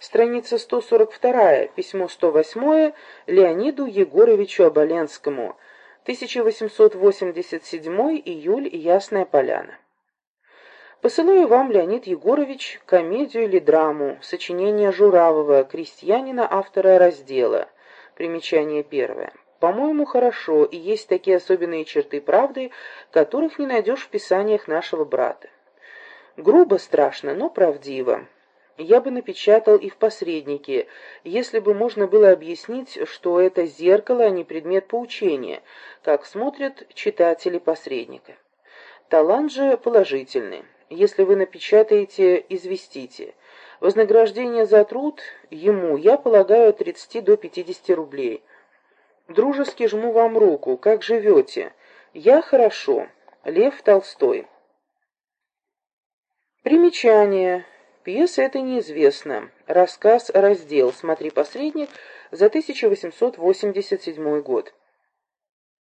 Страница 142, письмо 108 Леониду Егоровичу Оболенскому, 1887 июль, Ясная Поляна. Посылаю вам, Леонид Егорович, комедию или драму, сочинение Журавова, крестьянина, автора раздела. Примечание первое. По-моему, хорошо, и есть такие особенные черты правды, которых не найдешь в писаниях нашего брата. Грубо, страшно, но правдиво. Я бы напечатал и в посреднике, если бы можно было объяснить, что это зеркало, а не предмет поучения, как смотрят читатели посредника. Талант же положительный. Если вы напечатаете, известите. Вознаграждение за труд ему я полагаю от 30 до 50 рублей. Дружески жму вам руку. Как живете? Я хорошо. Лев Толстой. Примечание. Пьеса эта неизвестна. Рассказ «Раздел». Смотри «Посредник» за 1887 год.